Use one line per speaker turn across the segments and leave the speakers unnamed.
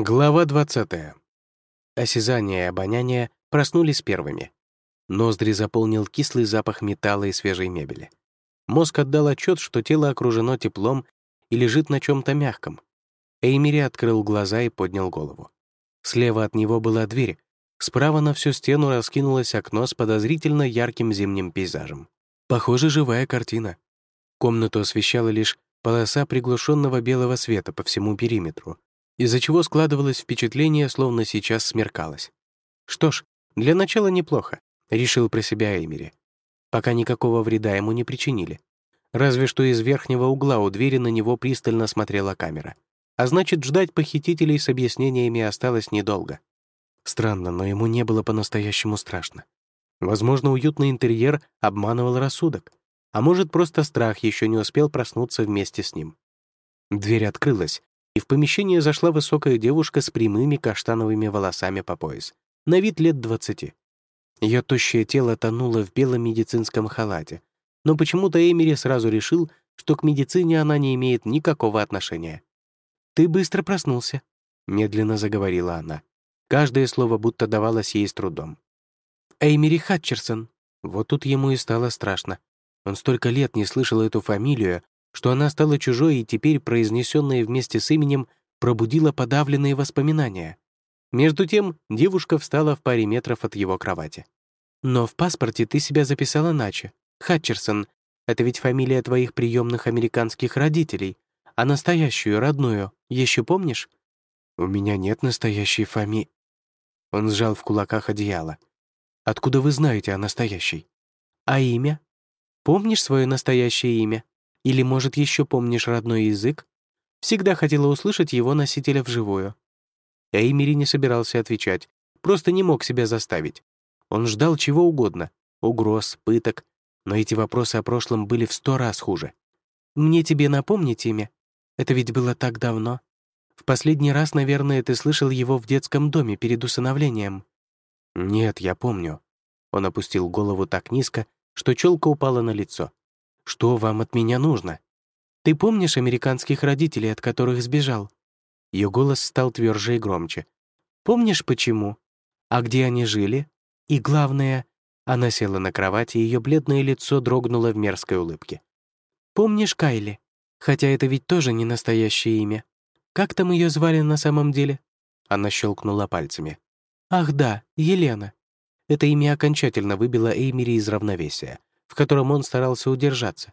Глава 20. Осязание и обоняние проснулись первыми. Ноздри заполнил кислый запах металла и свежей мебели. Мозг отдал отчет, что тело окружено теплом и лежит на чем то мягком. Эймери открыл глаза и поднял голову. Слева от него была дверь, справа на всю стену раскинулось окно с подозрительно ярким зимним пейзажем. Похоже, живая картина. Комнату освещала лишь полоса приглушенного белого света по всему периметру, из-за чего складывалось впечатление, словно сейчас смеркалось. Что ж, для начала неплохо, решил про себя Эймери. Пока никакого вреда ему не причинили. Разве что из верхнего угла у двери на него пристально смотрела камера. А значит, ждать похитителей с объяснениями осталось недолго. Странно, но ему не было по-настоящему страшно. Возможно, уютный интерьер обманывал рассудок. А может, просто страх еще не успел проснуться вместе с ним. Дверь открылась, и в помещение зашла высокая девушка с прямыми каштановыми волосами по пояс, на вид лет двадцати. Ее тощее тело тонуло в белом медицинском халате, но почему-то Эмери сразу решил, что к медицине она не имеет никакого отношения. «Ты быстро проснулся», — медленно заговорила она. Каждое слово будто давалось ей с трудом. «Эймери Хатчерсон». Вот тут ему и стало страшно. Он столько лет не слышал эту фамилию, что она стала чужой и теперь, произнесенная вместе с именем, пробудила подавленные воспоминания. Между тем, девушка встала в паре метров от его кровати. «Но в паспорте ты себя записал иначе. Хатчерсон. Это ведь фамилия твоих приемных американских родителей. А настоящую, родную, еще помнишь?» «У меня нет настоящей фами...» Он сжал в кулаках одеяло. «Откуда вы знаете о настоящей?» «А имя? Помнишь свое настоящее имя?» Или, может, еще помнишь родной язык? Всегда хотела услышать его носителя вживую. Эймери не собирался отвечать, просто не мог себя заставить. Он ждал чего угодно — угроз, пыток, но эти вопросы о прошлом были в сто раз хуже. «Мне тебе напомнить имя? Это ведь было так давно. В последний раз, наверное, ты слышал его в детском доме перед усыновлением». «Нет, я помню». Он опустил голову так низко, что челка упала на лицо. Что вам от меня нужно? Ты помнишь американских родителей, от которых сбежал?» Ее голос стал тверже и громче. «Помнишь, почему? А где они жили? И главное...» Она села на кровати, и ее бледное лицо дрогнуло в мерзкой улыбке. «Помнишь Кайли? Хотя это ведь тоже не настоящее имя. Как там ее звали на самом деле?» Она щелкнула пальцами. «Ах да, Елена». Это имя окончательно выбило Эймери из равновесия в котором он старался удержаться.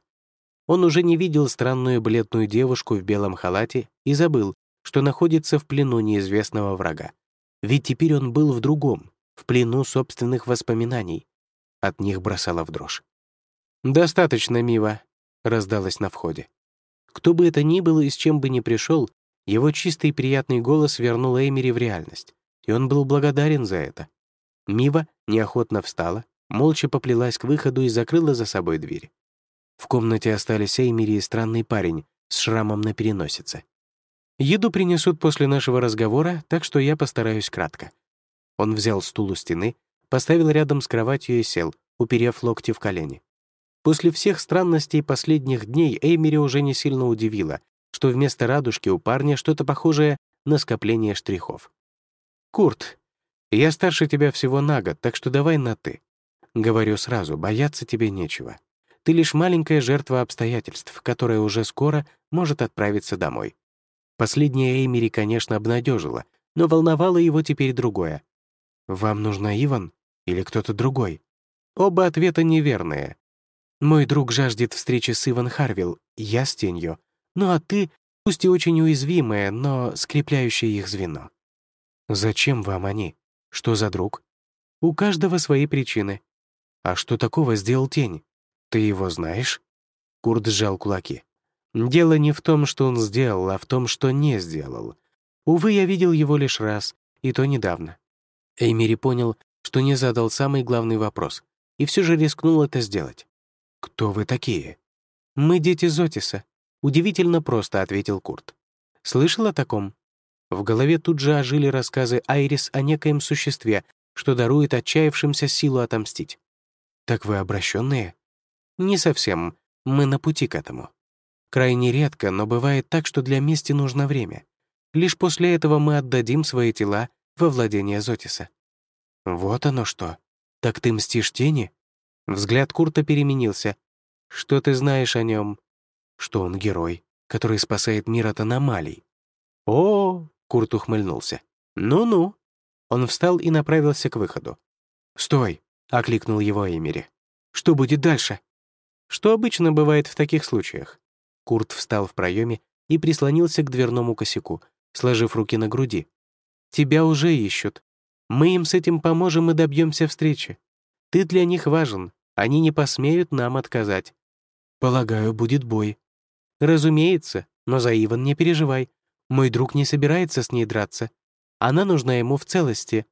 Он уже не видел странную бледную девушку в белом халате и забыл, что находится в плену неизвестного врага. Ведь теперь он был в другом, в плену собственных воспоминаний. От них бросало в дрожь. «Достаточно, Мива», — раздалось на входе. Кто бы это ни был и с чем бы ни пришел, его чистый приятный голос вернул Эймери в реальность, и он был благодарен за это. Мива неохотно встала, молча поплелась к выходу и закрыла за собой дверь. В комнате остались Эймери и странный парень с шрамом на переносице. «Еду принесут после нашего разговора, так что я постараюсь кратко». Он взял стул у стены, поставил рядом с кроватью и сел, уперев локти в колени. После всех странностей последних дней Эймери уже не сильно удивило, что вместо радужки у парня что-то похожее на скопление штрихов. «Курт, я старше тебя всего на год, так что давай на «ты». Говорю сразу, бояться тебе нечего. Ты лишь маленькая жертва обстоятельств, которая уже скоро может отправиться домой. Последняя Эймери, конечно, обнадежила, но волновало его теперь другое. «Вам нужна Иван или кто-то другой?» Оба ответа неверные. Мой друг жаждет встречи с Иван Харвилл, я с тенью. Ну а ты, пусть и очень уязвимое, но скрепляющее их звено. Зачем вам они? Что за друг? У каждого свои причины. «А что такого сделал тень? Ты его знаешь?» Курт сжал кулаки. «Дело не в том, что он сделал, а в том, что не сделал. Увы, я видел его лишь раз, и то недавно». Эймери понял, что не задал самый главный вопрос, и все же рискнул это сделать. «Кто вы такие?» «Мы дети Зотиса», — удивительно просто ответил Курт. «Слышал о таком?» В голове тут же ожили рассказы Айрис о некоем существе, что дарует отчаявшимся силу отомстить. «Так вы обращенные?» «Не совсем. Мы на пути к этому. Крайне редко, но бывает так, что для мести нужно время. Лишь после этого мы отдадим свои тела во владение Зотиса». «Вот оно что. Так ты мстишь тени?» Взгляд Курта переменился. «Что ты знаешь о нем? Что он герой, который спасает мир от аномалий». «О!» — Курт ухмыльнулся. «Ну-ну». Он встал и направился к выходу. «Стой!» — окликнул его Эмери. «Что будет дальше?» Что обычно бывает в таких случаях? Курт встал в проеме и прислонился к дверному косяку, сложив руки на груди. «Тебя уже ищут. Мы им с этим поможем и добьемся встречи. Ты для них важен, они не посмеют нам отказать. Полагаю, будет бой. Разумеется, но за Иван не переживай. Мой друг не собирается с ней драться. Она нужна ему в целости.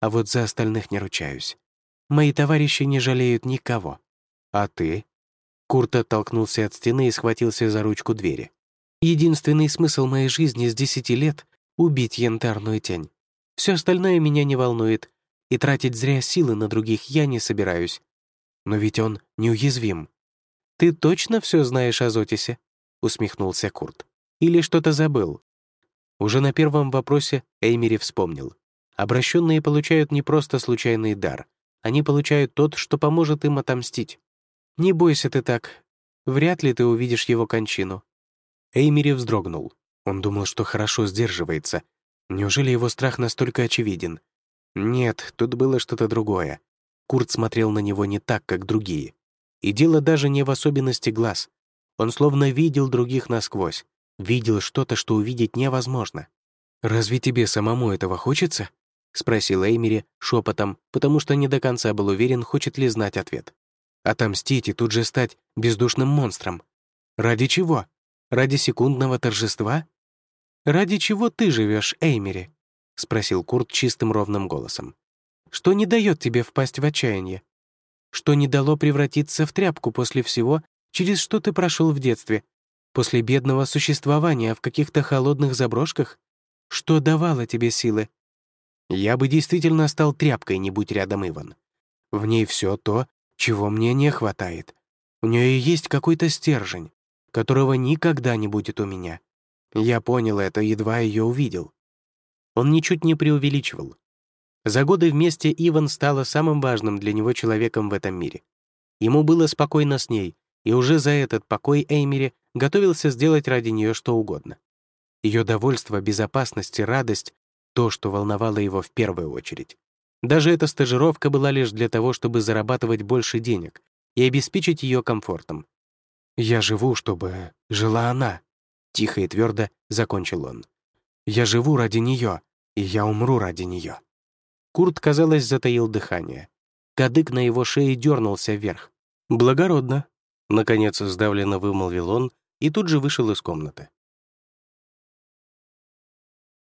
А вот за остальных не ручаюсь. Мои товарищи не жалеют никого. А ты? Курт оттолкнулся от стены и схватился за ручку двери. Единственный смысл моей жизни с десяти лет — убить янтарную тень. Все остальное меня не волнует, и тратить зря силы на других я не собираюсь. Но ведь он неуязвим. «Ты точно все знаешь о Зотисе?» — усмехнулся Курт. «Или что-то забыл?» Уже на первом вопросе Эймери вспомнил. Обращенные получают не просто случайный дар, они получают тот, что поможет им отомстить. «Не бойся ты так. Вряд ли ты увидишь его кончину». Эймери вздрогнул. Он думал, что хорошо сдерживается. Неужели его страх настолько очевиден? Нет, тут было что-то другое. Курт смотрел на него не так, как другие. И дело даже не в особенности глаз. Он словно видел других насквозь. Видел что-то, что увидеть невозможно. «Разве тебе самому этого хочется?» — спросил Эймери шепотом, потому что не до конца был уверен, хочет ли знать ответ. Отомстить и тут же стать бездушным монстром. Ради чего? Ради секундного торжества? Ради чего ты живешь, Эймери? спросил Курт чистым ровным голосом. Что не дает тебе впасть в отчаяние? Что не дало превратиться в тряпку после всего, через что ты прошел в детстве, после бедного существования в каких-то холодных заброшках? Что давало тебе силы? Я бы действительно стал тряпкой, не будь рядом Иван. В ней все то, чего мне не хватает. У нее есть какой-то стержень, которого никогда не будет у меня. Я понял это, едва ее увидел. Он ничуть не преувеличивал. За годы вместе Иван стала самым важным для него человеком в этом мире. Ему было спокойно с ней, и уже за этот покой Эймери готовился сделать ради нее что угодно. Ее довольство, безопасность и радость — то, что волновало его в первую очередь. Даже эта стажировка была лишь для того, чтобы зарабатывать больше денег и обеспечить ее комфортом. «Я живу, чтобы жила она», — тихо и твердо закончил он. «Я живу ради нее, и я умру ради нее». Курт, казалось, затаил дыхание. Кадык на его шее дернулся вверх. «Благородно», — наконец сдавленно вымолвил он и тут же вышел из комнаты.